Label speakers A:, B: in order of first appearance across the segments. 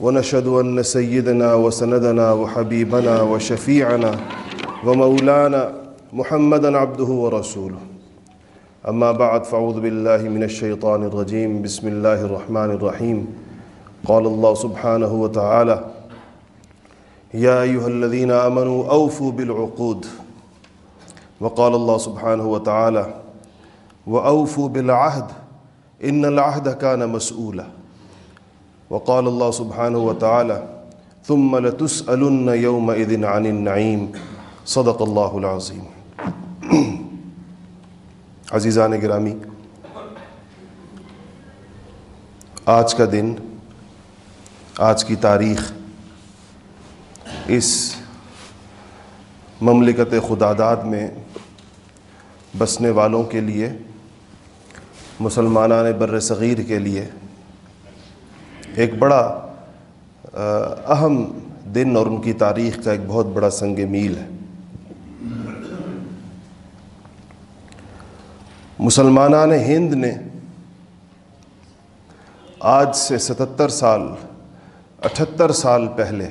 A: ونشهد ان سيدنا وسندنا وحبيبنا وشفيعنا ومولانا محمدا عبده ورسوله. اما بعد فاعوذ بالله من الشيطان الرجيم. بسم الله الرحمن الرحيم. قال الله سبحانه وتعالى يا ايها الذين امنوا اوفوا بالعقود. وقال الله سبحانه وتعالى واوفوا بالعهد. ان العهد كان مسؤولا. وقال الله سبحانه وتعالى ثم لتسألن يومئذ عن النعيم صدق اللہ العظیم. عزیزان گرامی، آج کا دن، آج کی تاریخ اس مملکت خداداد میں بسنے والوں کے لیے، مسلمانان بر صغیر کے لیے ایک بڑا اہم دن اور ان کی تاریخ کا ایک بہت بڑا سنگ میل ہے۔ مسلمانان ہند نے آج سے ستتر سال، اٹھتر سال پہلے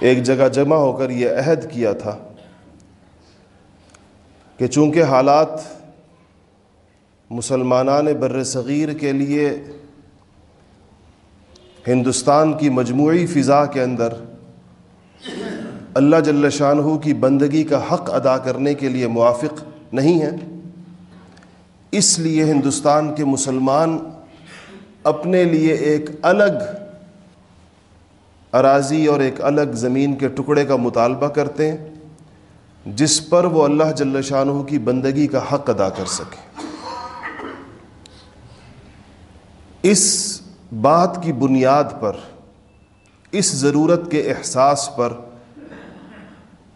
A: ایک جگہ جمع ہو کر یہ عہد کیا تھا کہ چونکہ حالات مسلمانان بر صغیر کے لیے ہندوستان کی مجموعی فضا کے اندر اللہ جل شاہ کی بندگی کا حق ادا کرنے کے لیے موافق نہیں ہے۔ اس لیے ہندوستان کے مسلمان اپنے لیے ایک الگ اراضی اور ایک الگ زمین کے ٹکڑے کا مطالبہ کرتے ہیں، جس پر وہ اللہ جل شاہ کی بندگی کا حق ادا کر سکیں اس بات کی بنیاد پر، اس ضرورت کے احساس پر،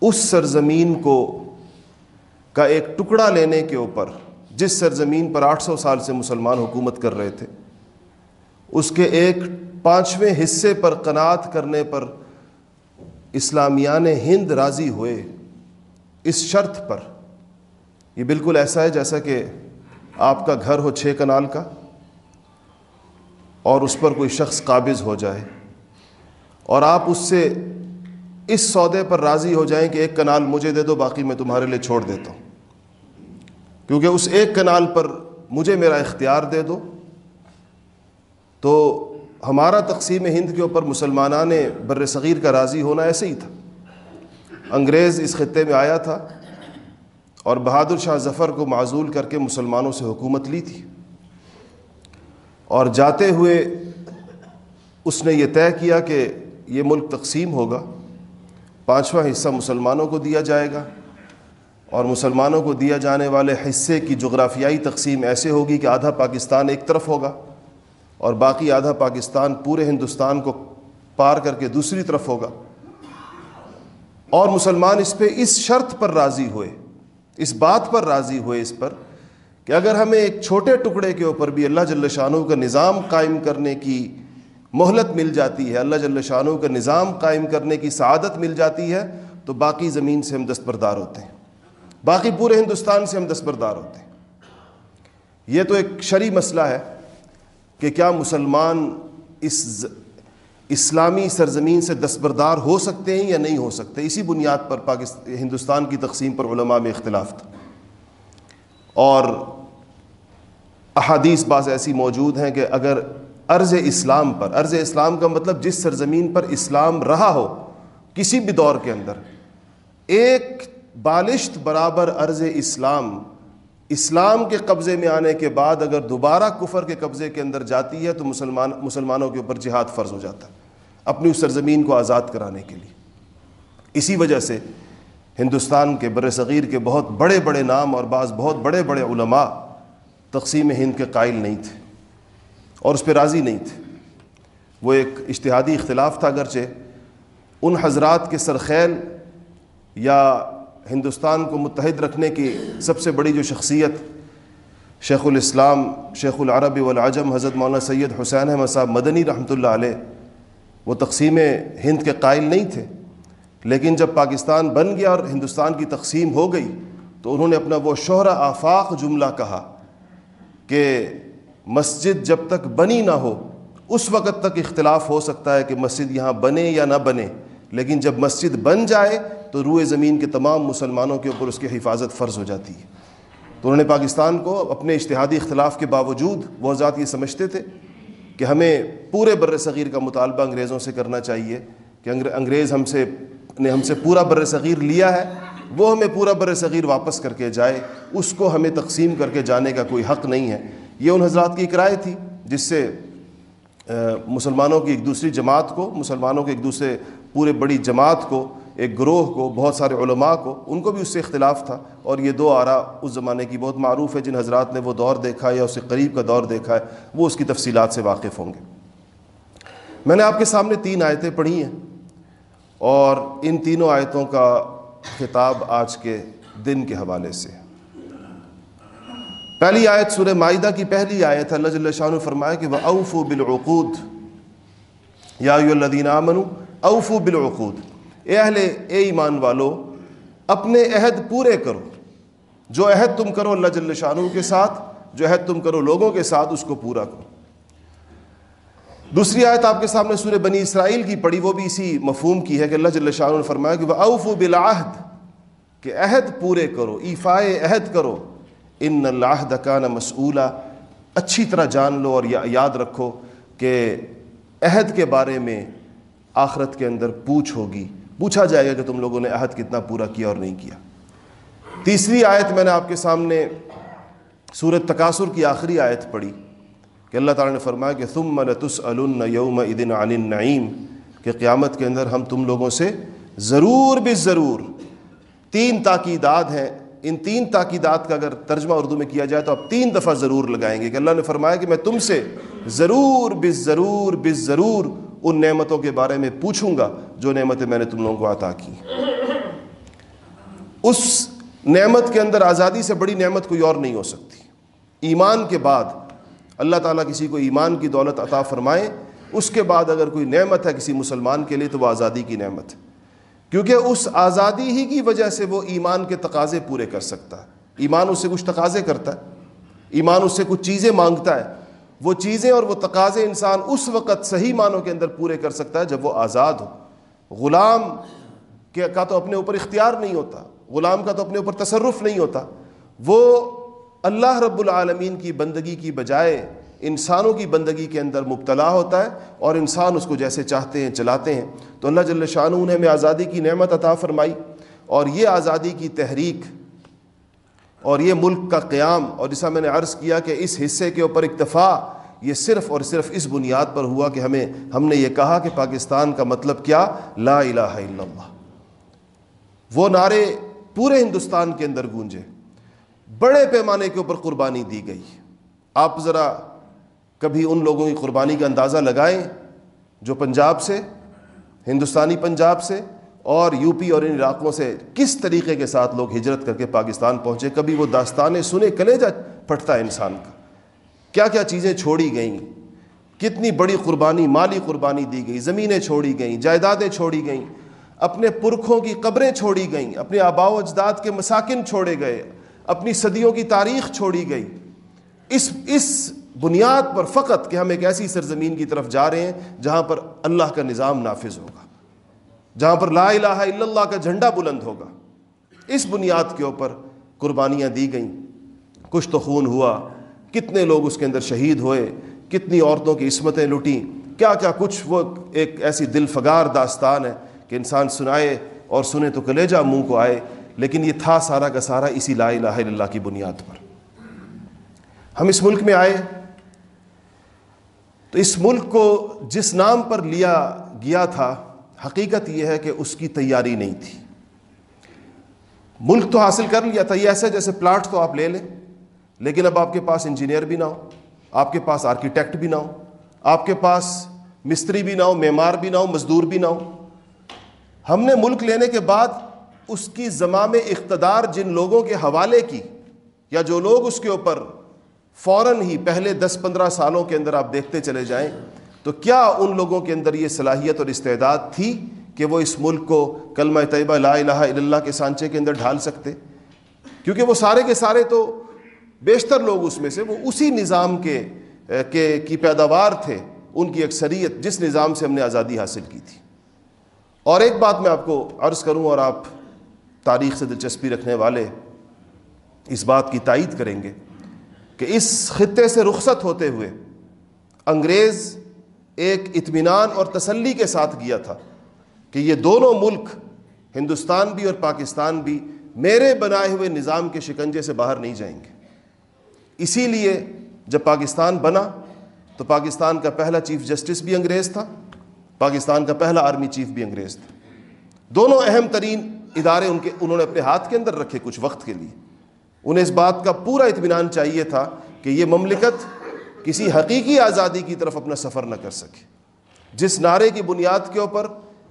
A: اس سرزمین کو، کا ایک ٹکڑا لینے کے اوپر، جس سرزمین پر آٹھ سو سال سے مسلمان حکومت کر رہے تھے، اس کے ایک پانچویں حصے پر قناعت کرنے پر اسلامیان ہند راضی ہوئے اس شرط پر۔ یہ بالکل ایسا ہے جیسا کہ آپ کا گھر ہو چھ کنال کا۔ اور اس پر کوئی شخص قابض ہو جائے اور آپ اس سے اس سودے پر راضی ہو جائیں کہ ایک کنال مجھے دے دو، باقی میں تمہارے لیے چھوڑ دیتا ہوں۔ کیونکہ اس ایک کنال پر مجھے میرا اختیار دے دو، تو ہمارا تقسیم ہند کے اوپر مسلمانان بر صغیر کا راضی ہونا ایسے ہی تھا۔ انگریز اس خطے میں آیا تھا اور بہادر شاہ ظفر کو معزول کر کے مسلمانوں سے حکومت لی تھی۔ اور جاتے ہوئے اس نے یہ طے کیا کہ یہ ملک تقسیم ہوگا، پانچواں حصہ مسلمانوں کو دیا جائے گا اور مسلمانوں کو دیا جانے والے حصے کی جغرافیائی تقسیم ایسے ہوگی کہ آدھا پاکستان ایک طرف ہوگا اور باقی آدھا پاکستان پورے ہندوستان کو پار کر کے دوسری طرف ہوگا۔ اور مسلمان اس پہ اس شرط پر راضی ہوئے، اس بات پر راضی ہوئے، اس پر کہ اگر ہمیں ایک چھوٹے ٹکڑے کے اوپر بھی اللہ جل شاہ کا نظام قائم کرنے کی مہلت مل جاتی ہے، اللہ جل شاہ کا نظام قائم کرنے کی سعادت مل جاتی ہے، تو باقی زمین سے ہم دستبردار ہوتے ہیں۔ باقی پورے ہندوستان سے ہم دستبردار ہوتے ہیں۔ یہ تو ایک شرعی مسئلہ ہے کہ کیا مسلمان اس اسلامی سرزمین سے دستبردار ہو سکتے ہیں یا نہیں ہو سکتے۔ اسی بنیاد پر پاکستان ہندوستان کی تقسیم پر علماء میں اختلاف تھا۔ اور احادیث بعض ایسی موجود ہیں کہ اگر عرض اسلام پر، عرض اسلام کا مطلب جس سرزمین پر اسلام رہا ہو کسی بھی دور کے اندر، ایک بالشت برابر عرض اسلام اسلام کے قبضے میں آنے کے بعد اگر دوبارہ کفر کے قبضے کے اندر جاتی ہے تو مسلمان، مسلمانوں کے اوپر جہاد فرض ہو جاتا ہے، اپنی اس سرزمین کو آزاد کرانے کے لیے۔ اسی وجہ سے ہندوستان کے بر صغیر کے بہت بڑے بڑے نام اور بعض بہت بڑے بڑے علماء تقسیم ہند کے قائل نہیں تھے اور اس پہ راضی نہیں تھے۔ وہ ایک اشتہادی اختلاف تھا اگرچہ۔ ان حضرات کے سرخیل یا ہندوستان کو متحد رکھنے کی سب سے بڑی جو شخصیت شیخ الاسلام، شیخ العرب والعجم حضرت مولانا سید حسین احمد صاحب مدنی رحمۃ اللہ علیہ، وہ تقسیم ہند کے قائل نہیں تھے۔ لیکن جب پاکستان بن گیا اور ہندوستان کی تقسیم ہو گئی تو انہوں نے اپنا وہ شہرہ آفاق جملہ کہا۔ کہ مسجد جب تک بنی نہ ہو، اس وقت تک اختلاف ہو سکتا ہے کہ مسجد یہاں بنے یا نہ بنے۔ لیکن جب مسجد بن جائے تو روئے زمین کے تمام مسلمانوں کے اوپر اس کی حفاظت فرض ہو جاتی ہے۔ تو انہوں نے پاکستان کو اپنے اشتہادی اختلاف کے باوجود وہ ذات یہ سمجھتے تھے کہ ہمیں پورے بر صغیر کا مطالبہ انگریزوں سے کرنا چاہیے، کہ انگریز ہم سے، نے ہم سے پورا بر صغیر لیا ہے۔ وہ ہمیں پورا بر صغیر واپس کر کے جائے، اس کو ہمیں تقسیم کر کے جانے کا کوئی حق نہیں ہے۔ یہ ان حضرات کی کرائے تھی، جس سے مسلمانوں کی ایک دوسری جماعت کو، مسلمانوں کے ایک دوسرے پورے بڑی جماعت کو، ایک گروہ کو، بہت سارے علماء کو، ان کو بھی اس سے اختلاف تھا۔ اور یہ دو آرا اس زمانے کی بہت معروف ہے، جن حضرات نے وہ دور دیکھا یا اس سے قریب کا دور دیکھا ہے، وہ اس کی تفصیلات سے واقف ہوں گے۔ میں نے آپ کے سامنے تین آیتیں پڑھی ہیں اور ان تینوں آیتوں کا خطاب آج کے دن کے حوالے سے۔ پہلی آیت سورہ معاہدہ کی پہلی آیت اللہ جل شاہ نے فرمایا کہ وہ اوف و بالعقود۔ یا الدین امن اوف و بالعقود۔ اے اہل، اے ایمان والو، اپنے عہد پورے کرو۔ جو عہد تم کرو اللہ جل شاہ کے ساتھ، جو عہد تم کرو لوگوں کے ساتھ، اس کو پورا کرو۔ دوسری آیت آپ کے سامنے سورہ بنی اسرائیل کی پڑھی، وہ بھی اسی مفہوم کی ہے کہ اللہ جل شاہ نے فرمایا کہ وہ اوف و بالعہد کہ عہد پورے کرو، ایفائے عہد کرو۔ ان اللہ دکان مسئولہ اچھی طرح جان لو اور یاد رکھو کہ عہد کے بارے میں آخرت کے اندر پوچھ ہوگی۔ پوچھا جائے گا کہ تم لوگوں نے عہد کتنا پورا کیا اور نہیں کیا۔ تیسری آیت میں نے آپ کے سامنے سورت تقاصر کی آخری آیت پڑھی۔ کہ اللہ تعالیٰ نے فرمایا کہ تم لتس یوم ادن عن النعیم، کہ قیامت کے اندر ہم تم لوگوں سے ضرور بھی ضرور تین تاکیدات ہیں۔ ان تین تاکیدات کا اگر ترجمہ اردو میں کیا جائے تو آپ تین دفعہ ضرور لگائیں گے کہ اللہ نے فرمایا کہ میں تم سے ضرور بس ضرور بس ضرور ان نعمتوں کے بارے میں پوچھوں گا جو نعمتیں میں نے تم لوگوں کو عطا کی۔ اس نعمت کے اندر آزادی سے بڑی نعمت کوئی اور نہیں ہو سکتی۔ ایمان کے بعد اللہ تعالیٰ کسی کو ایمان کی دولت عطا فرمائے، اس کے بعد اگر کوئی نعمت ہے کسی مسلمان کے لیے تو وہ آزادی کی نعمت ہے۔ کیونکہ اس آزادی ہی کی وجہ سے وہ ایمان کے تقاضے پورے کر سکتا ہے۔ ایمان اس سے کچھ تقاضے کرتا ہے، ایمان اس سے کچھ چیزیں مانگتا ہے۔ وہ چیزیں اور وہ تقاضے انسان اس وقت صحیح معنوں کے اندر پورے کر سکتا ہے جب وہ آزاد ہو۔ غلام کا تو اپنے اوپر اختیار نہیں ہوتا، غلام کا تو اپنے اوپر تصرف نہیں ہوتا۔ وہ اللہ رب العالمین کی بندگی کی بجائے انسانوں کی بندگی کے اندر مبتلا ہوتا ہے اور انسان اس کو جیسے چاہتے ہیں، چلاتے ہیں۔ تو اللہ جل شاہ نے ہمیں آزادی کی نعمت عطا فرمائی اور یہ آزادی کی تحریک اور یہ ملک کا قیام اور جیسا میں نے عرض کیا کہ اس حصے کے اوپر اکتفا یہ صرف اور صرف اس بنیاد پر ہوا کہ ہمیں، ہم نے یہ کہا کہ پاکستان کا مطلب کیا؟ لا الہ الا اللہ۔ وہ نعرے پورے ہندوستان کے اندر گونجے۔ بڑے پیمانے کے اوپر قربانی دی گئی۔ آپ ذرا کبھی ان لوگوں کی قربانی کا اندازہ لگائیں جو پنجاب سے، ہندوستانی پنجاب سے اور یو پی اور ان علاقوں سے کس طریقے کے ساتھ لوگ ہجرت کر کے پاکستان پہنچے۔ کبھی وہ داستانیں سنے کلے جا پھٹتا ہے انسان کا۔ کیا کیا چیزیں چھوڑی گئیں؟ کتنی بڑی قربانی، مالی قربانی دی گئی، زمینیں چھوڑی گئیں، جائیدادیں چھوڑی گئیں، اپنے پرکھوں کی قبریں چھوڑی گئیں، اپنے آبا و اجداد کے مساکن چھوڑے گئے۔ اپنی صدیوں کی تاریخ چھوڑی گئی۔ اس اس بنیاد پر فقط کہ ہم ایک ایسی سرزمین کی طرف جا رہے ہیں جہاں پر اللہ کا نظام نافذ ہوگا، جہاں پر لا الہ الا اللہ کا جھنڈا بلند ہوگا۔ اس بنیاد کے اوپر قربانیاں دی گئیں۔ کچھ تو خون ہوا، کتنے لوگ اس کے اندر شہید ہوئے، کتنی عورتوں کی عصمتیں لٹیں، کیا کیا کچھ وہ ایک ایسی دل فگار داستان ہے کہ انسان سنائے اور سنے تو کلیجہ منہ کو آئے۔ لیکن یہ تھا سارا کا سارا اسی لا الہ الا اللہ کی بنیاد پر۔ ہم اس ملک میں آئے۔ تو اس ملک کو جس نام پر لیا گیا تھا، حقیقت یہ ہے کہ اس کی تیاری نہیں تھی۔ ملک تو حاصل کر لیا تھا، یہ ایسے جیسے پلاٹ تو آپ لے لیں۔ لیکن اب آپ کے پاس انجینئر بھی نہ ہو، آپ کے پاس آرکیٹیکٹ بھی نہ ہو، آپ کے پاس مستری بھی نہ ہو، معمار بھی نہ ہو، مزدور بھی نہ ہو۔ ہم نے ملک لینے کے بعد اس کی زمام اقتدار جن لوگوں کے حوالے کی، یا جو لوگ اس کے اوپر فوراً ہی پہلے دس پندرہ سالوں کے اندر آپ دیکھتے چلے جائیں، تو کیا ان لوگوں کے اندر یہ صلاحیت اور استعداد تھی کہ وہ اس ملک کو کلمہ طیبہ لا الہ الا اللہ کے سانچے کے اندر ڈھال سکتے؟ کیونکہ وہ سارے کے سارے تو بیشتر لوگ اس میں سے، وہ اسی نظام کے کی پیداوار تھے، ان کی اکثریت جس نظام سے ہم نے آزادی حاصل کی تھی۔ اور ایک بات میں آپ کو عرض کروں اور آپ تاریخ سے دلچسپی رکھنے والے اس بات کی تائید کریں گے کہ اس خطے سے رخصت ہوتے ہوئے انگریز ایک اطمینان اور تسلی کے ساتھ گیا تھا کہ یہ دونوں ملک، ہندوستان بھی اور پاکستان بھی، میرے بنائے ہوئے نظام کے شکنجے سے باہر نہیں جائیں گے۔ اسی لیے جب پاکستان بنا، تو پاکستان کا پہلا چیف جسٹس بھی انگریز تھا، پاکستان کا پہلا آرمی چیف بھی انگریز تھا۔ دونوں اہم ترین ادارے ان کے انہوں نے اپنے ہاتھ کے اندر رکھے کچھ وقت کے لیے۔ انہیں اس بات کا پورا اطمینان چاہیے تھا کہ یہ مملکت کسی حقیقی آزادی کی طرف اپنا سفر نہ کر سکے۔ جس نعرے کی بنیاد کے اوپر،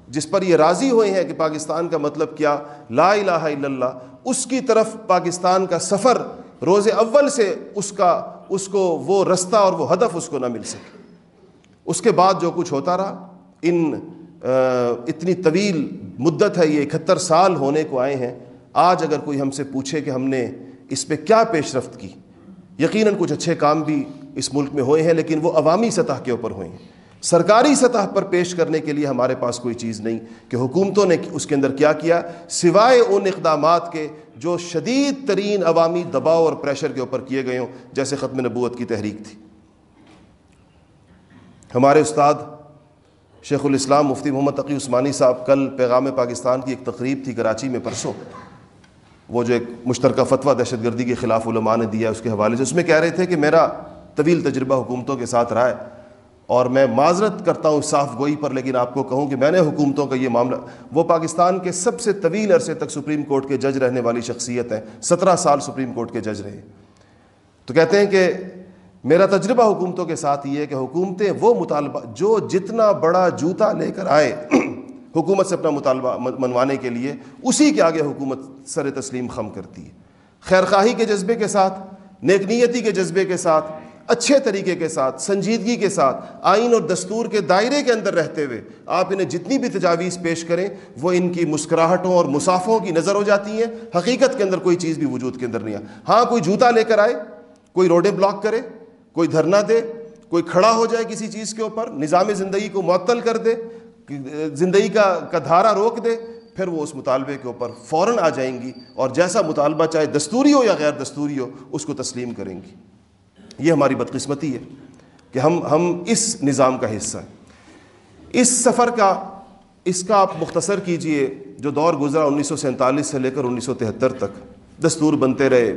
A: جس پر یہ راضی ہوئے ہیں کہ پاکستان کا مطلب کیا، لا الہ الا اللہ، اس کی طرف پاکستان کا سفر روز اول سے اس کا اس کو وہ رستہ اور وہ ہدف اس کو نہ مل سکے۔ اس کے بعد جو کچھ ہوتا رہا، ان اتنی طویل مدت ہے یہ اکہتر سال ہونے کو آئے ہیں، آج اگر کوئی ہم سے پوچھے کہ ہم نے اس پہ کیا پیش رفت کی؟ یقیناً کچھ اچھے کام بھی اس ملک میں ہوئے ہیں، لیکن وہ عوامی سطح کے اوپر ہوئے ہیں۔ سرکاری سطح پر پیش کرنے کے لیے ہمارے پاس کوئی چیز نہیں کہ حکومتوں نے اس کے اندر کیا کیا، سوائے ان اقدامات کے جو شدید ترین عوامی دباؤ اور پریشر کے اوپر کیے گئے ہوں، جیسے ختم نبوت کی تحریک تھی۔ ہمارے استاد شیخ الاسلام مفتی محمد تقی عثمانی صاحب کل پیغام پاکستان کی ایک تقریب تھی کراچی میں پرسوں۔ وہ جو ایک مشترکہ فتویٰ دہشت گردی کے خلاف علماء نے دیا اس کے حوالے سے، اس میں کہہ رہے تھے کہ میرا طویل تجربہ حکومتوں کے ساتھ رہا ہے اور میں معذرت کرتا ہوں صاف گوئی پر، لیکن آپ کو کہوں کہ میں نے حکومتوں کا یہ معاملہ، وہ پاکستان کے سب سے طویل عرصے تک سپریم کورٹ کے جج رہنے والی شخصیت ہیں، سترہ سال سپریم کورٹ کے جج رہے۔ تو کہتے ہیں کہ میرا تجربہ حکومتوں کے ساتھ یہ ہے کہ حکومتیں وہ مطالبہ جو جتنا بڑا جوتا لے کر آئے، حکومت سے اپنا مطالبہ منوانے کے لیے، اسی کے آگے حکومت سر تسلیم خم کرتی ہے۔ خیر خواہی کے جذبے کے ساتھ نیکنیتی کے جذبے کے ساتھ، اچھے طریقے کے ساتھ، سنجیدگی کے ساتھ، آئین اور دستور کے دائرے کے اندر رہتے ہوئے آپ انہیں جتنی بھی تجاویز پیش کریں، وہ ان کی مسکراہٹوں اور مسافوں کی نظر ہو جاتی ہیں۔ حقیقت کے اندر کوئی چیز بھی وجود کے اندر نہیں آ ہاں کوئی جوتا لے کر آئے، کوئی روڈیں بلاک کرے کوئی دھرنا دے، کوئی کھڑا ہو جائے کسی چیز کے اوپر، نظام زندگی کو معطل کر دے، زندگی کا کا دھارا روک دے، پھر وہ اس مطالبے کے اوپر فوراً آ جائیں گی اور جیسا مطالبہ چاہے دستوری ہو یا غیر دستوری ہو، اس کو تسلیم کریں گی۔ یہ ہماری بدقسمتی ہے کہ ہم ہم اس نظام کا حصہ ہیں۔ اس سفر کا، اس کا آپ مختصر کیجیے جو دور گزرا انیس سو سینتالیس سے لے کر انیس سو تہتر تک۔ دستور بنتے رہے،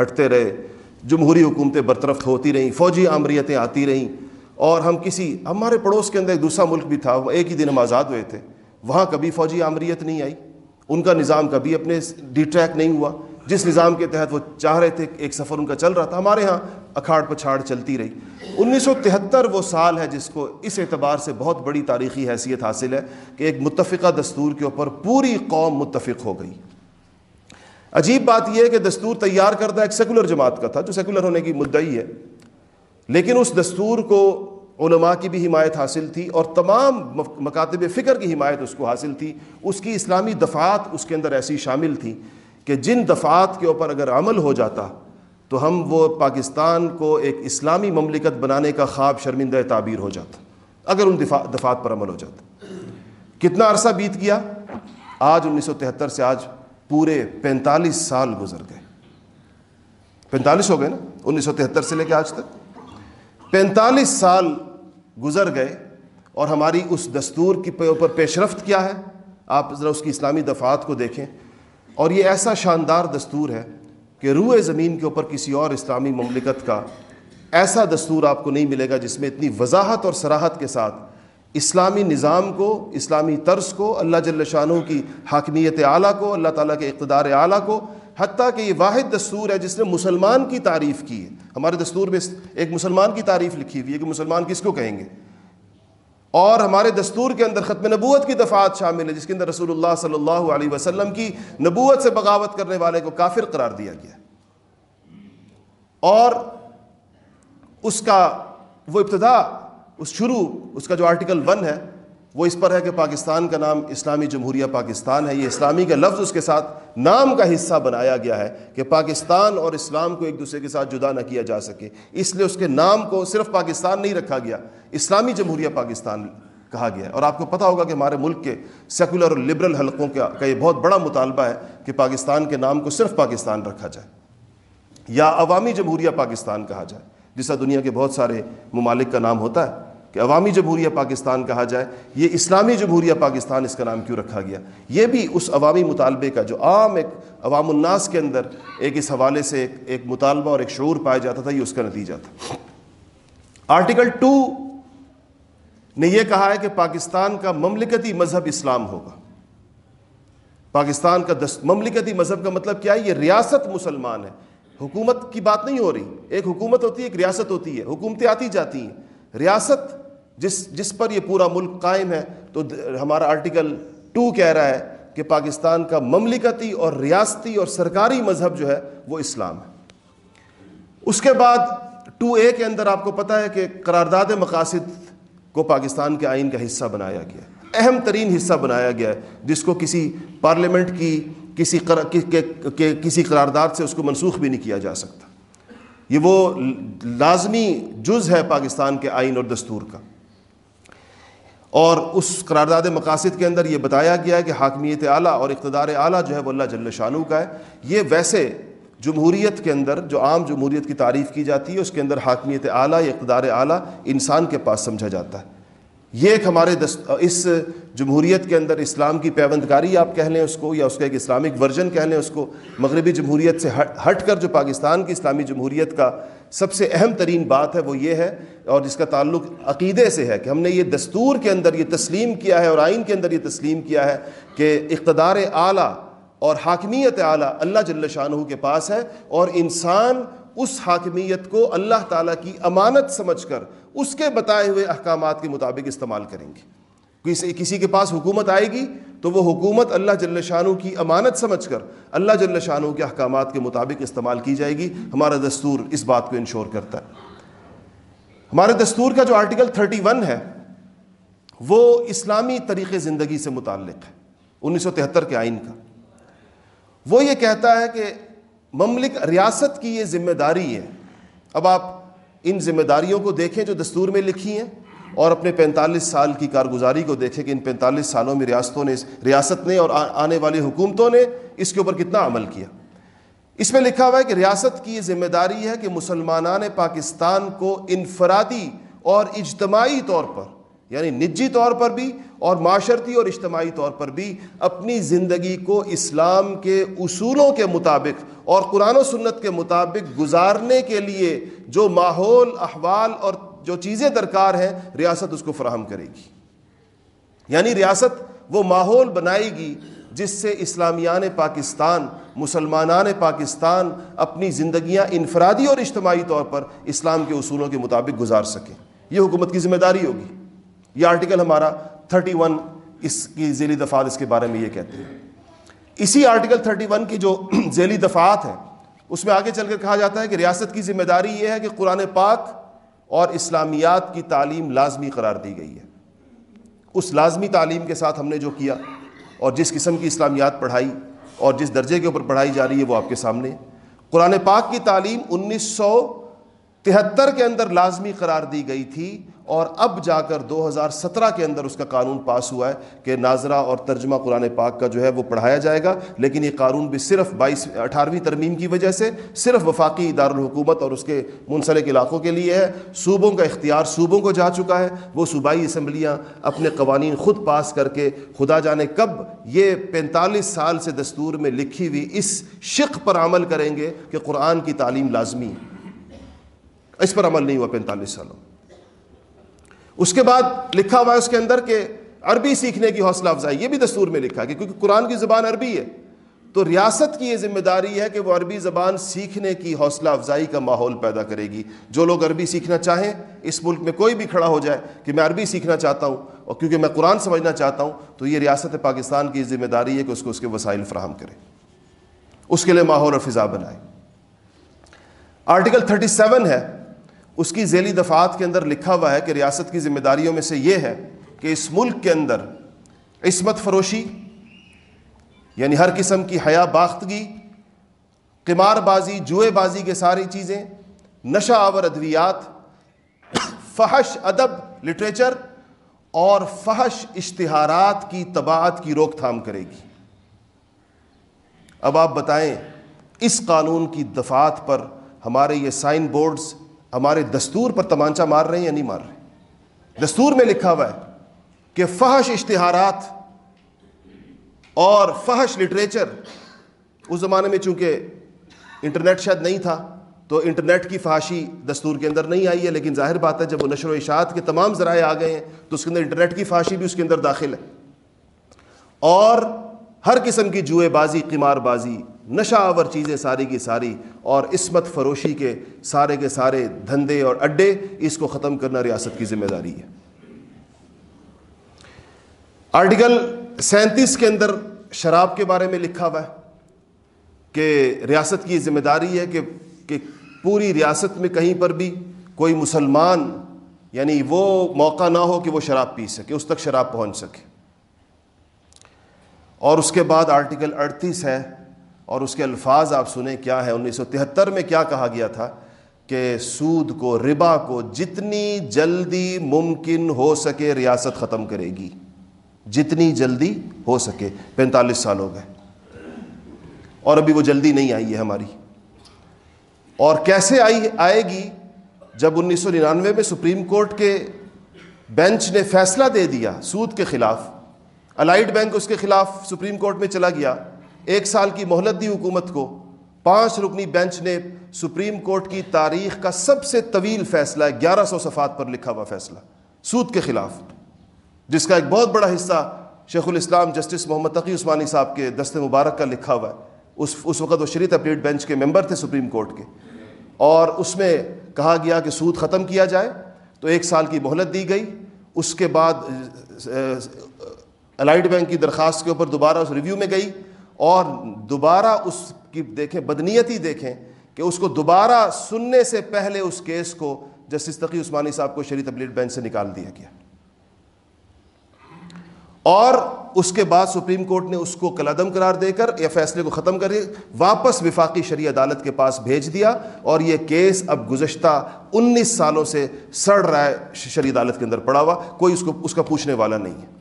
A: ہٹتے رہے۔ جمہوری حکومتیں برطرف ہوتی رہیں، فوجی آمریتیں آتی رہیں، اور ہم کسی، ہمارے پڑوس کے اندر ایک دوسرا ملک بھی تھا ایک ہی دن ہم آزاد ہوئے تھے، وہاں کبھی فوجی آمریت نہیں آئی، ان کا نظام کبھی اپنے ڈی ٹریک نہیں ہوا، جس نظام کے تحت وہ چاہ رہے تھے ایک سفر ان کا چل رہا تھا، ہمارے ہاں اکھاڑ پچھاڑ چلتی رہی۔ انیس سو تہتر وہ سال ہے جس کو اس اعتبار سے بہت بڑی تاریخی حیثیت حاصل ہے کہ ایک متفقہ دستور کے اوپر پوری قوم متفق ہو گئی۔ عجیب بات یہ ہے کہ دستور تیار کردہ ایک سیکولر جماعت کا تھا، جو سیکولر ہونے کی مدعی ہے۔ لیکن اس دستور کو علماء کی بھی حمایت حاصل تھی اور تمام مکاتب فکر کی حمایت اس کو حاصل تھی۔ اس کی اسلامی دفعات اس کے اندر ایسی شامل تھیں کہ جن دفعات کے اوپر اگر عمل ہو جاتا تو ہم وہ پاکستان کو ایک اسلامی مملکت بنانے کا خواب شرمندہ تعبیر ہو جاتا، اگر ان دفعات پر عمل ہو جاتا۔ کتنا عرصہ بیت گیا؟ آج انیس سو تہتر سے آج پورے پینتالیس سال گزر گئے۔ پینتالیس ہو گئے نا؟ انیس سو تہتر سے لے کے آج تک۔ پینتالیس سال گزر گئے اور ہماری اس دستور کی اوپر پیش رفت کیا ہے؟ آپ ذرا اس کی اسلامی دفعات کو دیکھیں۔ اور یہ ایسا شاندار دستور ہے کہ روئے زمین کے اوپر کسی اور اسلامی مملکت کا ایسا دستور آپ کو نہیں ملے گا جس میں اتنی وضاحت اور سراحت کے ساتھ اسلامی نظام کو، اسلامی طرز کو، اللہ جل شاہ کی حاکمیت اعلیٰ کو، اللہ تعالیٰ کے اقتدار اعلیٰ کو، حتیٰ کہ یہ واحد دستور ہے جس نے مسلمان کی تعریف کی ہے۔ ہمارے دستور میں ایک مسلمان کی تعریف لکھی ہوئی ہے کہ مسلمان کس کو کہیں گے؟ اور ہمارے دستور کے اندر ختم نبوت کی دفعات شامل ہے، جس کے اندر رسول اللہ صلی اللہ علیہ وسلم کی نبوت سے بغاوت کرنے والے کو کافر قرار دیا گیا۔ اور اس کا وہ ابتدا اس شروع، اس کا جو آرٹیکل ون ہے، وہ اس پر ہے کہ پاکستان کا نام اسلامی جمہوریہ پاکستان ہے۔ یہ اسلامی کا لفظ اس کے ساتھ نام کا حصہ بنایا گیا ہے کہ پاکستان اور اسلام کو ایک دوسرے کے ساتھ جدا نہ کیا جا سکے۔ اس لیے اس کے نام کو صرف پاکستان نہیں رکھا گیا، اسلامی جمہوریہ پاکستان کہا گیا ہے۔ اور آپ کو پتہ ہوگا کہ ہمارے ملک کے سیکولر اور لبرل حلقوں کا یہ بہت بڑا مطالبہ ہے کہ پاکستان کے نام کو صرف پاکستان رکھا جائے، یا عوامی جمہوریہ پاکستان کہا جائے جسا دنیا کے بہت سارے ممالک کا نام ہوتا ہے۔ کہ عوامی جمہوریہ پاکستان کہا جائے، یہ اسلامی جمہوریہ پاکستان اس کا نام کیوں رکھا گیا؟ یہ بھی اس عوامی مطالبے کا جو عام ایک عوام الناس کے اندر ایک اس حوالے سے ایک ایک مطالبہ اور ایک شعور پایا جاتا تھا، یہ اس کا نتیجہ تھا۔ آرٹیکل ٹو نے یہ کہا ہے کہ پاکستان کا مملکتی مذہب اسلام ہوگا۔ پاکستان کا دست مملکتی مذہب کا مطلب کیا ہے؟ یہ ریاست مسلمان ہے۔ حکومت کی بات نہیں ہو رہی۔ ایک حکومت ہوتی ہے، ایک ریاست ہوتی ہے۔ حکومتیں آتی جاتی ہیں۔ ریاست جس جس پر یہ پورا ملک قائم ہے، تو ہمارا آرٹیکل ٹو کہہ رہا ہے کہ پاکستان کا مملکتی اور ریاستی اور سرکاری مذہب جو ہے، وہ اسلام ہے۔ اس کے بعد ٹو اے کے اندر آپ کو پتہ ہے کہ قرارداد مقاصد کو پاکستان کے آئین کا حصہ بنایا گیا ہے۔ اہم ترین حصہ بنایا گیا ہے، جس کو کسی پارلیمنٹ کی، کسی کسی قرارداد سے اس کو منسوخ بھی نہیں کیا جا سکتا۔ یہ وہ لازمی جز ہے پاکستان کے آئین اور دستور کا۔ اور اس قرارداد مقاصد کے اندر یہ بتایا گیا ہے کہ حاکمیت اعلیٰ اور اقتدار اعلیٰ جو ہے وہ اللہ جل شانو کا ہے۔ یہ ویسے جمہوریت کے اندر جو عام جمہوریت کی تعریف کی جاتی ہے، اس کے اندر حاکمیت اعلیٰ یا اقتدار اعلیٰ انسان کے پاس سمجھا جاتا ہے۔ یہ ایک ہمارے دست اس جمہوریت کے اندر اسلام کی پیوندگاری آپ کہہ لیں اس کو، یا اس کا ایک اسلامک ورژن کہہ لیں اس کو، مغربی جمہوریت سے ہٹ کر جو پاکستان کی اسلامی جمہوریت کا سب سے اہم ترین بات ہے وہ یہ ہے، اور جس کا تعلق عقیدے سے ہے کہ ہم نے یہ دستور کے اندر یہ تسلیم کیا ہے اور آئین کے اندر یہ تسلیم کیا ہے کہ اقتدار اعلیٰ اور حاکمیت اعلیٰ اللہ جل شاہ کے پاس ہے اور انسان اس حاکمیت کو اللہ تعالیٰ کی امانت سمجھ کر اس کے بتائے ہوئے احکامات کے مطابق استعمال کریں گے۔ کسی کسی کے پاس حکومت آئے گی تو وہ حکومت اللہ جل شاہ کی امانت سمجھ کر اللہ جل شاہ کے احکامات کے مطابق استعمال کی جائے گی۔ ہمارا دستور اس بات کو انشور کرتا ہے۔ ہمارے دستور کا جو آرٹیکل تھرٹی ون ہے، وہ اسلامی طریقے زندگی سے متعلق ہے۔ انیس سو تہتر کے آئین کا۔ وہ یہ کہتا ہے کہ مملک ریاست کی یہ ذمہ داری ہے۔ اب آپ ان ذمہ داریوں کو دیکھیں جو دستور میں لکھی ہیں اور اپنے پینتالیس سال کی کارگزاری کو دیکھیں کہ ان پینتالیس سالوں میں ریاستوں نے ریاست نے اور آنے والی حکومتوں نے اس کے اوپر کتنا عمل کیا۔ اس میں لکھا ہوا ہے کہ ریاست کی یہ ذمہ داری ہے کہ مسلمانان پاکستان کو انفرادی اور اجتماعی طور پر یعنی نجی طور پر بھی اور معاشرتی اور اجتماعی طور پر بھی اپنی زندگی کو اسلام کے اصولوں کے مطابق اور قرآن و سنت کے مطابق گزارنے کے لیے جو ماحول، احوال اور جو چیزیں درکار ہیں، ریاست اس کو فراہم کرے گی۔ یعنی ریاست وہ ماحول بنائے گی جس سے اسلامیان پاکستان، مسلمانان پاکستان اپنی زندگیاں انفرادی اور اجتماعی طور پر اسلام کے اصولوں کے مطابق گزار سکیں۔ یہ حکومت کی ذمہ داری ہوگی۔ یہ آرٹیکل ہمارا تھرٹی ون اس کی ذیلی دفعات اس کے بارے میں یہ کہتے ہیں۔ اسی آرٹیکل تھرٹی ون کی جو ذیلی دفعات ہیں، اس میں آگے چل کر کہا جاتا ہے کہ ریاست کی ذمہ داری یہ ہے کہ قرآن پاک اور اسلامیات کی تعلیم لازمی قرار دی گئی ہے۔ اس لازمی تعلیم کے ساتھ ہم نے جو کیا اور جس قسم کی اسلامیات پڑھائی اور جس درجے کے اوپر پڑھائی جا رہی ہے وہ آپ کے سامنے۔ قرآن پاک کی تعلیم انیس سو تہتر کے اندر لازمی قرار دی گئی تھی۔ اور اب جا کر دو ہزار سترہ کے اندر اس کا قانون پاس ہوا ہے کہ ناظرہ اور ترجمہ قرآن پاک کا جو ہے وہ پڑھایا جائے گا، لیکن یہ قانون بھی صرف بائیس اٹھارہویں ترمیم کی وجہ سے صرف وفاقی دارالحکومت اور اس کے منسلک علاقوں کے لیے ہے۔ صوبوں کا اختیار صوبوں کو جا چکا ہے۔ وہ صوبائی اسمبلیاں اپنے قوانین خود پاس کر کے خدا جانے کب یہ پینتالیس سال سے دستور میں لکھی ہوئی اس شق پر عمل کریں گے کہ قرآن کی تعلیم لازمی ہے۔ اس پر عمل نہیں ہوا پینتالیس سالوں اس کے بعد لکھا ہوا ہے اس کے اندر کہ عربی سیکھنے کی حوصلہ افزائی، یہ بھی دستور میں لکھا کہ کیونکہ قرآن کی زبان عربی ہے، تو ریاست کی یہ ذمہ داری ہے کہ وہ عربی زبان سیکھنے کی حوصلہ افزائی کا ماحول پیدا کرے گی۔ جو لوگ عربی سیکھنا چاہیں، اس ملک میں کوئی بھی کھڑا ہو جائے کہ میں عربی سیکھنا چاہتا ہوں اور کیونکہ میں قرآن سمجھنا چاہتا ہوں، تو یہ ریاست پاکستان کی ذمہ داری ہے کہ اس کو اس کے وسائل فراہم کرے۔ اس کے لیے ماحول اور فضا بنائے۔ آرٹیکل تھرٹی سیون ہے اس کی ذیلی دفعات کے اندر لکھا ہوا ہے کہ ریاست کی ذمہ داریوں میں سے یہ ہے کہ اس ملک کے اندر عصمت فروشی یعنی ہر قسم کی حیا باختگی، قمار بازی، جوئے بازی کے ساری چیزیں، نشہ آور ادویات، فحش ادب لٹریچر اور فحش اشتہارات کی طباعت کی روک تھام کرے گی۔ اب آپ بتائیں، اس قانون کی دفعات پر ہمارے یہ سائن بورڈز ہمارے دستور پر تمانچہ مار رہے ہیں یا نہیں مار رہے دستور میں لکھا ہوا ہے کہ فحش اشتہارات اور فحش لٹریچر، اس زمانے میں چونکہ انٹرنیٹ شاید نہیں تھا، تو انٹرنیٹ کی فحاشی دستور کے اندر نہیں آئی ہے، لیکن ظاہر بات ہے جب وہ نشر و اشاعت کے تمام ذرائع آ گئے ہیں، تو اس کے اندر انٹرنیٹ کی فحاشی بھی اس کے اندر داخل ہے۔ اور ہر قسم کی جوئے بازی، قمار بازی، نشہ آور چیزیں ساری کی ساری اور عصمت فروشی کے سارے کے سارے دھندے اور اڈے اس کو ختم کرنا ریاست کی ذمہ داری ہے۔ آرٹیکل سینتیس کے اندر شراب کے بارے میں لکھا ہوا ہے کہ ریاست کی ذمہ داری ہے کہ کہ پوری ریاست میں کہیں پر بھی کوئی مسلمان یعنی وہ موقع نہ ہو کہ وہ شراب پی سکے، اس تک شراب پہنچ سکے۔ اور اس کے بعد آرٹیکل اڑتیس ہے اور اس کے الفاظ آپ سنیں کیا ہے؟ انیس سو تہتر میں کیا کہا گیا تھا کہ سود کو، ربا کو جتنی جلدی ممکن ہو سکے ریاست ختم کرے گی۔ جتنی جلدی ہو سکے۔ پینتالیس سال ہو گئے۔ اور ابھی وہ جلدی نہیں آئی ہے ہماری۔ اور کیسے آئی، آئے گی؟ جب انیس سو ننانوے میں سپریم کورٹ کے بینچ نے فیصلہ دے دیا سود کے خلاف۔ الائٹ بینک اس کے خلاف سپریم کورٹ میں چلا گیا۔ ایک سال کی مہلت دی حکومت کو۔ پانچ رکنی بینچ نے سپریم کورٹ کی تاریخ کا سب سے طویل فیصلہ، گیارہ سو صفات پر لکھا ہوا فیصلہ، سود کے خلاف۔ جس کا ایک بہت بڑا حصہ شیخ الاسلام جسٹس محمد تقی عثمانی صاحب کے دست مبارک کا لکھا ہوا ہے۔ اس اس وقت وہ شریعت اپلیٹ بینچ کے ممبر تھے سپریم کورٹ کے۔ اور اس میں کہا گیا کہ سود ختم کیا جائے۔ تو ایک سال کی مہلت دی گئی۔ اس کے بعد الائٹ بینک کی درخواست کے اوپر دوبارہ اس ریویو میں گئی اور دوبارہ اس کی دیکھیں، بدنیتی دیکھیں کہ اس کو دوبارہ سننے سے پہلے اس کیس کو جسٹس تقی عثمانی صاحب کو شریعت اپلیٹ بینچ سے نکال دیا گیا۔ اور اس کے بعد سپریم کورٹ نے اس کو کلعدم قرار دے کر یا فیصلے کو ختم کر واپس وفاقی شرعی عدالت کے پاس بھیج دیا اور یہ کیس اب گزشتہ انیس سالوں سے سڑ رہا ہے شرعی عدالت کے اندر پڑا ہوا، کوئی اس کو، اس کا پوچھنے والا نہیں ہے۔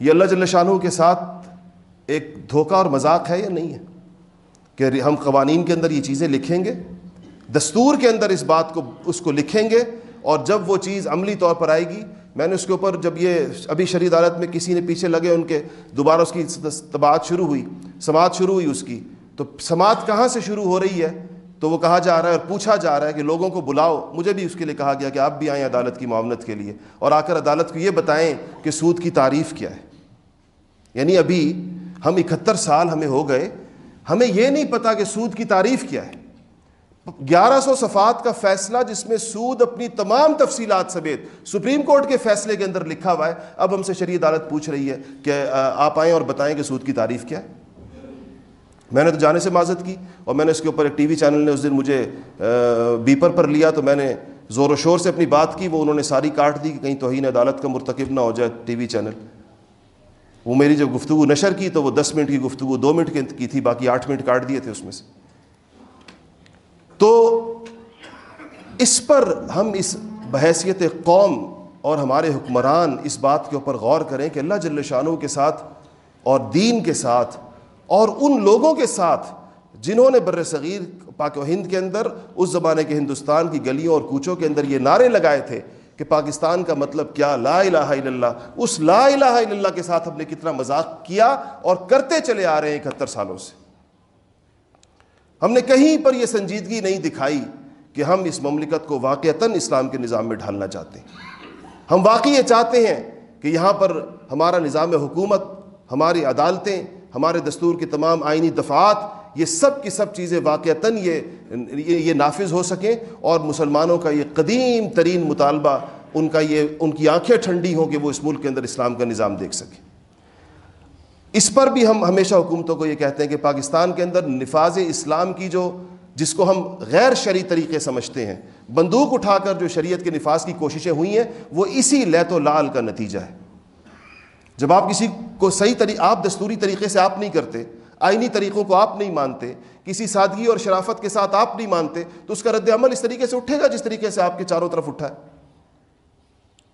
A: یہ اللہ جل شاہ کے ساتھ ایک دھوکہ اور مذاق ہے یا نہیں ہے؟ کہ ہم قوانین کے اندر یہ چیزیں لکھیں گے، دستور کے اندر اس بات کو، اس کو لکھیں گے اور جب وہ چیز عملی طور پر آئے گی، میں نے اس کے اوپر جب یہ ابھی شرید عدالت میں کسی نے پیچھے لگے ان کے، دوبارہ اس کی تباعت شروع ہوئی، سماعت شروع ہوئی اس کی، تو سماعت کہاں سے شروع ہو رہی ہے؟ تو وہ کہا جا رہا ہے اور پوچھا جا رہا ہے کہ لوگوں کو بلاؤ، مجھے بھی اس کے لیے کہا گیا کہ آپ بھی آئیں عدالت کی معاونت کے لیے اور آ کر عدالت کو یہ بتائیں کہ سود کی تعریف کیا ہے۔ یعنی ابھی ہم اکہتر سال ہمیں ہو گئے، ہمیں یہ نہیں پتا کہ سود کی تعریف کیا ہے۔ گیارہ سو صفات کا فیصلہ جس میں سود اپنی تمام تفصیلات سمیت سپریم کورٹ کے فیصلے کے اندر لکھا ہوا ہے، اب ہم سے شریع عدالت پوچھ رہی ہے کہ آپ آئیں اور بتائیں کہ سود کی تعریف کیا ہے۔ میں نے تو جانے سے معذت کی اور میں نے اس کے اوپر ایک ٹی وی چینل نے اس دن مجھے بیپر پر لیا تو میں نے زور و شور سے اپنی بات کی، وہ انہوں نے ساری کاٹ دی کہ کہیں توہین عدالت کا مرتکب نہ ہو جائے ٹی وی چینل۔ وہ میری جب گفتگو نشر کی تو وہ دس منٹ کی گفتگو، دو منٹ کی تھی، باقی آٹھ منٹ کاٹ دیے تھے اس میں سے۔ تو اس پر ہم اس بحیثیت قوم اور ہمارے حکمران اس بات کے اوپر غور کریں کہ اللہ جل شانوں کے ساتھ اور دین کے ساتھ اور ان لوگوں کے ساتھ جنہوں نے بر صغیر پاک و ہند کے اندر، اس زمانے کے ہندوستان کی گلیوں اور کوچوں کے اندر یہ نعرے لگائے تھے کہ پاکستان کا مطلب کیا؟ لا الہ الا اللہ۔ اس لا الہ الا اللہ کے ساتھ ہم نے کتنا مذاق کیا اور کرتے چلے آ رہے ہیں اکہتر سالوں سے۔ ہم نے کہیں پر یہ سنجیدگی نہیں دکھائی کہ ہم اس مملکت کو واقعتاً اسلام کے نظام میں ڈھالنا چاہتے ہیں۔ ہم واقعی یہ چاہتے ہیں کہ یہاں پر ہمارا نظام حکومت، ہماری عدالتیں، ہمارے دستور کی تمام آئینی دفعات یہ سب کی سب چیزیں واقعتاً یہ یہ نافذ ہو سکیں اور مسلمانوں کا یہ قدیم ترین مطالبہ ان کا یہ ان کی آنکھیں ٹھنڈی ہوں کہ وہ اس ملک کے اندر اسلام کا نظام دیکھ سکیں۔ اس پر بھی ہم ہمیشہ حکومتوں کو یہ کہتے ہیں کہ پاکستان کے اندر نفاذ اسلام کی جو جس کو ہم غیر شرعی طریقے سمجھتے ہیں، بندوق اٹھا کر جو شریعت کے نفاذ کی کوششیں ہوئی ہیں، وہ اسی لیت و لال کا نتیجہ ہے۔ جب آپ کسی کو صحیح طریقے آپ دستوری طریقے سے آپ نہیں کرتے آئینی طریقوں کو آپ نہیں مانتے، کسی سادگی اور شرافت کے ساتھ آپ نہیں مانتے، تو اس کا رد عمل اس طریقے سے اٹھے گا جس طریقے سے آپ کے چاروں طرف اٹھا ہے۔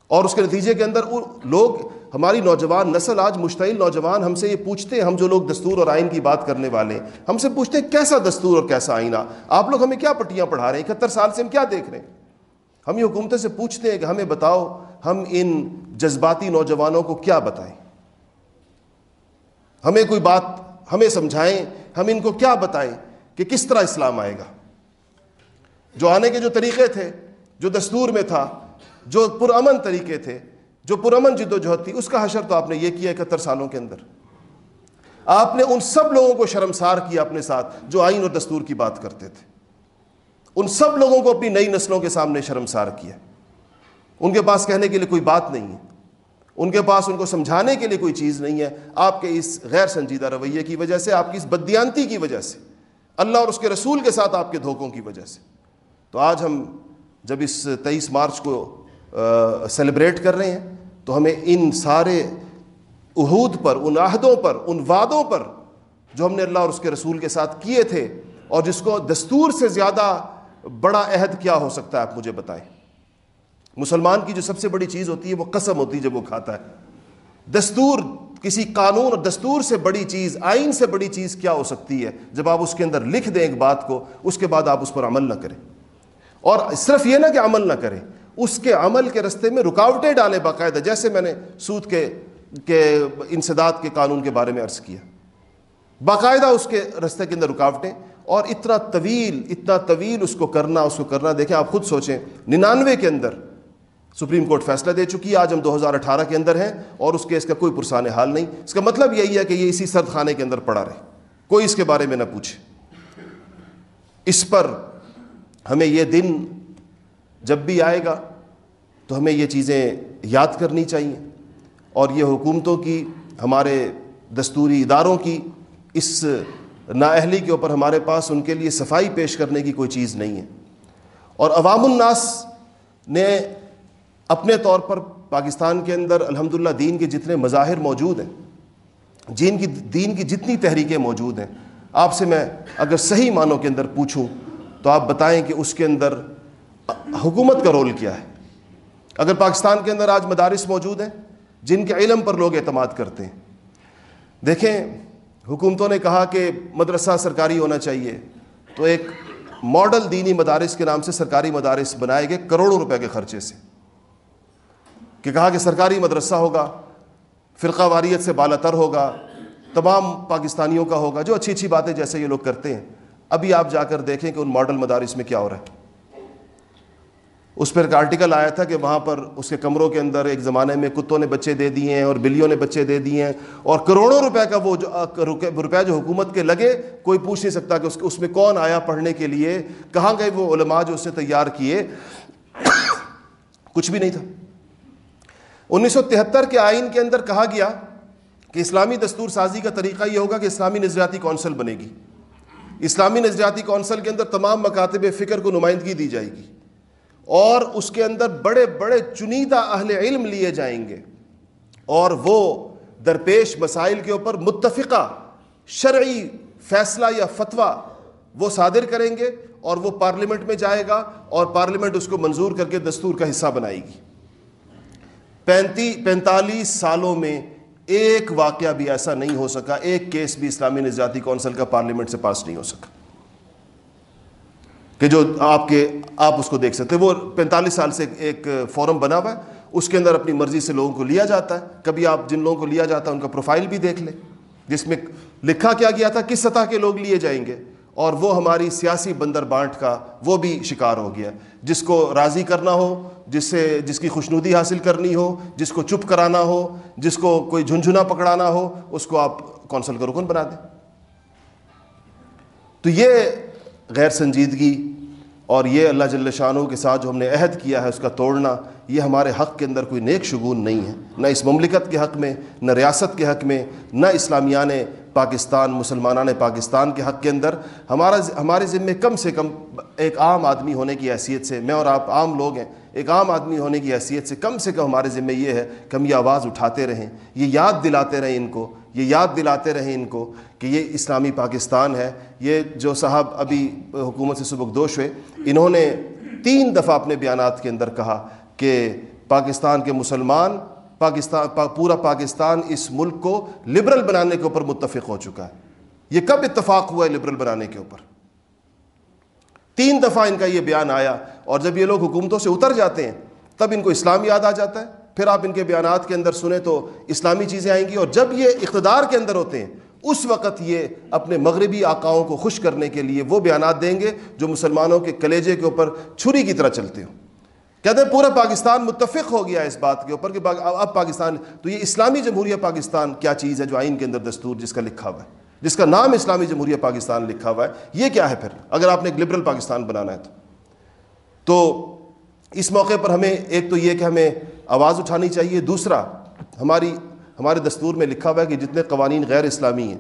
A: اور اس کے نتیجے کے اندر لوگ، ہماری نوجوان نسل آج مشتعل نوجوان ہم سے یہ پوچھتے ہیں، ہم جو لوگ دستور اور آئین کی بات کرنے والے ہیں، ہم سے پوچھتے ہیں کیسا دستور اور کیسا آئینہ؟ آپ لوگ ہمیں کیا پٹیاں پڑھا رہے ہیں؟ اکہتر سال سے ہم کیا دیکھ رہے ہیں؟ ہم یہ حکومتیں سے پوچھتے ہیں کہ ہمیں بتاؤ، ہم ان جذباتی نوجوانوں کو کیا بتائیں؟ ہمیں کوئی بات ہمیں سمجھائیں، ہم ان کو کیا بتائیں کہ کس طرح اسلام آئے گا؟ جو آنے کے جو طریقے تھے، جو دستور میں تھا، جو پرامن طریقے تھے، جو پرامن جد و جہد تھی، اس کا حشر تو آپ نے یہ کیا اکہتر سالوں کے اندر۔ آپ نے ان سب لوگوں کو شرمسار کیا اپنے ساتھ جو آئین اور دستور کی بات کرتے تھے۔ ان سب لوگوں کو اپنی نئی نسلوں کے سامنے شرمسار کیا۔ ان کے پاس کہنے کے لیے کوئی بات نہیں ہے۔ ان کے پاس ان کو سمجھانے کے لیے کوئی چیز نہیں ہے۔ آپ کے اس غیر سنجیدہ رویے کی وجہ سے، آپ کی اس بدیانتی کی وجہ سے، اللہ اور اس کے رسول کے ساتھ آپ کے دھوکوں کی وجہ سے۔ تو آج ہم جب اس تیئیس مارچ کو سیلیبریٹ کر رہے ہیں، تو ہمیں ان سارے عہود پر، ان عہدوں پر، ان وعدوں پر جو ہم نے اللہ اور اس کے رسول کے ساتھ کیے تھے اور جس کو دستور سے زیادہ بڑا عہد کیا ہو سکتا ہے، آپ مجھے بتائیں۔ مسلمان کی جو سب سے بڑی چیز ہوتی ہے وہ قسم ہوتی ہے جب وہ کھاتا ہے۔ دستور، کسی قانون اور دستور سے بڑی چیز، آئین سے بڑی چیز کیا ہو سکتی ہے؟ جب آپ اس کے اندر لکھ دیں ایک بات کو، اس کے بعد آپ اس پر عمل نہ کریں۔ اور صرف یہ نہ کہ عمل نہ کریں، اس کے عمل کے رستے میں رکاوٹیں ڈالیں باقاعدہ، جیسے میں نے سود کے کے انسداد کے قانون کے بارے میں عرض کیا۔ باقاعدہ اس کے رستے کے اندر رکاوٹیں، اور اتنا طویل اتنا طویل اس کو کرنا، اس کو کرنا، دیکھیں آپ خود سوچیں، ننانوے کے اندر سپریم کورٹ فیصلہ دے چکی ہے، آج ہم دو ہزار اٹھارہ کے اندر ہیں اور اس کیس کا کوئی پرسان حال نہیں۔ اس کا مطلب یہی ہے کہ یہ اسی سرد خانے کے اندر پڑا رہے۔ کوئی اس کے بارے میں نہ پوچھے۔ اس پر ہمیں یہ دن جب بھی آئے گا تو ہمیں یہ چیزیں یاد کرنی چاہیے۔ اور یہ حکومتوں کی، ہمارے دستوری اداروں کی، اس نااہلی کے اوپر ہمارے پاس ان کے لیے صفائی پیش کرنے کی کوئی چیز نہیں ہے۔ اور عوام الناس نے اپنے طور پر پاکستان کے اندر الحمدللہ دین کے جتنے مظاہر موجود ہیں، جن کی دین کی جتنی تحریکیں موجود ہیں، آپ سے میں اگر صحیح معنوں کے اندر پوچھوں تو آپ بتائیں کہ اس کے اندر حکومت کا رول کیا ہے۔ اگر پاکستان کے اندر آج مدارس موجود ہیں جن کے علم پر لوگ اعتماد کرتے ہیں، دیکھیں حکومتوں نے کہا کہ مدرسہ سرکاری ہونا چاہیے، تو ایک ماڈل دینی مدارس کے نام سے سرکاری مدارس بنائے گئے کروڑوں روپے کے خرچے سے۔ کہ کہا کہ سرکاری مدرسہ ہوگا، فرقہ واریت سے بالا تر ہوگا، تمام پاکستانیوں کا ہوگا، جو اچھی اچھی باتیں جیسے یہ لوگ کرتے ہیں۔ ابھی آپ جا کر دیکھیں کہ ان ماڈل مدارس میں کیا ہو رہا ہے۔ اس پر ایک آرٹیکل آیا تھا کہ وہاں پر اس کے کمروں کے اندر ایک زمانے میں کتوں نے بچے دے دیے ہیں اور بلیوں نے بچے دے دیے ہیں اور کروڑوں روپے کا وہ جو روپے جو حکومت کے لگے، کوئی پوچھ نہیں سکتا کہ اس میں کون آیا پڑھنے کے لیے۔ کہاں گئے وہ علماء جو اس نے تیار کیے؟ کچھ بھی نہیں تھا۔ انیس سو تہتر کے آئین کے اندر کہا گیا کہ اسلامی دستور سازی کا طریقہ یہ ہوگا کہ اسلامی نظریاتی کونسل بنے گی۔ اسلامی نظریاتی کونسل کے اندر تمام مکاتب فکر کو نمائندگی دی جائے گی اور اس کے اندر بڑے بڑے چنیدہ اہل علم لیے جائیں گے اور وہ درپیش مسائل کے اوپر متفقہ شرعی فیصلہ یا فتویٰ وہ صادر کریں گے اور وہ پارلیمنٹ میں جائے گا اور پارلیمنٹ اس کو منظور کر کے دستور کا حصہ بنائے گی۔ پینتی پینتالیس سالوں میں ایک واقعہ بھی ایسا نہیں ہو سکا، ایک کیس بھی اسلامی نجاتی کونسل کا پارلیمنٹ سے پاس نہیں ہو سکا۔ کہ جو آپ کے آپ اس کو دیکھ سکتے وہ پینتالیس سال سے ایک فورم بنا ہوا ہے، اس کے اندر اپنی مرضی سے لوگوں کو لیا جاتا ہے۔ کبھی آپ جن لوگوں کو لیا جاتا ہے، ان کا پروفائل بھی دیکھ لیں۔ جس میں لکھا کیا گیا تھا، کس سطح کے لوگ لیے جائیں گے۔ اور وہ ہماری سیاسی بندر بانٹ کا وہ بھی شکار ہو گیا۔ جس کو راضی کرنا ہو جس سے جس کی خوشنودی حاصل کرنی ہو، جس کو چپ کرانا ہو، جس کو کوئی جھنجھنا پکڑانا ہو، اس کو آپ کونسل کا رکن بنا دیں۔ تو یہ غیر سنجیدگی اور یہ اللہ جل شاہوں کے ساتھ جو ہم نے عہد کیا ہے، اس کا توڑنا، یہ ہمارے حق کے اندر کوئی نیک شگون نہیں ہے۔ نہ اس مملکت کے حق میں، نہ ریاست کے حق میں، نہ اسلامیان پاکستان، مسلمانان پاکستان کے حق کے اندر۔ ہمارا ہمارے ذمے کم سے کم ایک عام آدمی ہونے کی حیثیت سے، میں اور آپ عام لوگ ہیں۔ ایک عام آدمی ہونے کی حیثیت سے کم سے کم ہمارے ذمے یہ ہے کہ ہم یہ آواز اٹھاتے رہیں، یہ یاد دلاتے رہیں ان کو، یہ یاد دلاتے رہیں ان کو کہ یہ اسلامی پاکستان ہے، یہ جو صاحب ابھی حکومت سے سبکدوش ہوئے، انہوں نے تین دفعہ اپنے بیانات کے اندر کہا کہ پاکستان کے مسلمان، پاکستان پورا پاکستان اس ملک کو لبرل بنانے کے اوپر متفق ہو چکا ہے۔ یہ کب اتفاق ہوا ہے لبرل بنانے کے اوپر؟ تین دفعہ ان کا یہ بیان آیا اور جب یہ لوگ حکومتوں سے اتر جاتے ہیں، تب ان کو اسلام یاد آ جاتا ہے۔ پھر آپ ان کے بیانات کے اندر سنیں تو اسلامی چیزیں آئیں گی اور جب یہ اقتدار کے اندر ہوتے ہیں، اس وقت یہ اپنے مغربی آقاؤں کو خوش کرنے کے لیے وہ بیانات دیں گے جو مسلمانوں کے کلیجے کے اوپر چھری کی طرح چلتے ہوں۔ کہتے ہیں پورا پاکستان متفق ہو گیا اس بات کے اوپر کہ اب پاکستان تو یہ اسلامی جمہوریہ پاکستان کیا چیز ہے جو آئین کے اندر دستور جس کا لکھا ہوا ہے؟ جس کا نام اسلامی جمہوریہ پاکستان لکھا ہوا ہے، یہ کیا ہے پھر؟ اگر آپ نے ایک لبرل پاکستان بنانا ہے تو۔ تو اس موقع پر ہمیں ایک تو یہ کہ ہمیں آواز اٹھانی چاہیے، دوسرا ہماری، ہمارے دستور میں لکھا ہوا ہے کہ جتنے قوانین غیر اسلامی ہیں،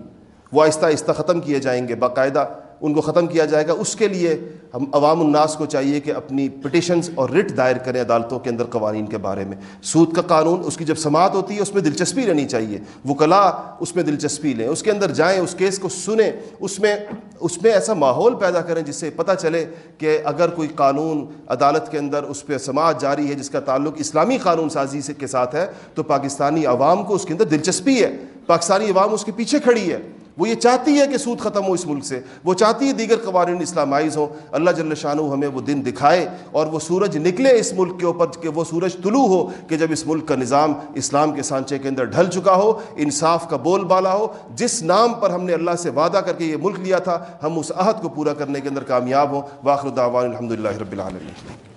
A: وہ آہستہ آہستہ ختم کیے جائیں گے، باقاعدہ ان کو ختم کیا جائے گا۔ اس کے لیے ہم عوام الناس کو چاہیے کہ اپنی پٹیشنز اور رٹ دائر کریں عدالتوں کے اندر قوانین کے بارے میں۔ سود کا قانون، اس کی جب سماعت ہوتی ہے، اس میں دلچسپی رہنی چاہیے۔ وہ کلا اس میں دلچسپی لیں، اس کے اندر جائیں، اس کیس کو سنیں۔ اس میں اس میں ایسا ماحول پیدا کریں جس سے پتہ چلے کہ اگر کوئی قانون عدالت کے اندر اس پہ سماعت جاری ہے، جس کا تعلق اسلامی قانون سازی سے کے ساتھ ہے، تو پاکستانی عوام کو اس کے اندر دلچسپی ہے۔ پاکستانی عوام اس کے پیچھے کھڑی ہے۔ وہ یہ چاہتی ہے کہ سود ختم ہو اس ملک سے۔ وہ چاہتی ہے دیگر قوانین اسلامائز ہوں۔ اللہ جل شاہ ہمیں وہ دن دکھائے اور وہ سورج نکلے اس ملک کے اوپر، کہ وہ سورج طلوع ہو، کہ جب اس ملک کا نظام اسلام کے سانچے کے اندر ڈھل چکا ہو، انصاف کا بول بالا ہو، جس نام پر ہم نے اللہ سے وعدہ کر کے یہ ملک لیا تھا، ہم اس عہد کو پورا کرنے کے اندر کامیاب ہوں۔ واخر دعوان الحمد رب العالمین۔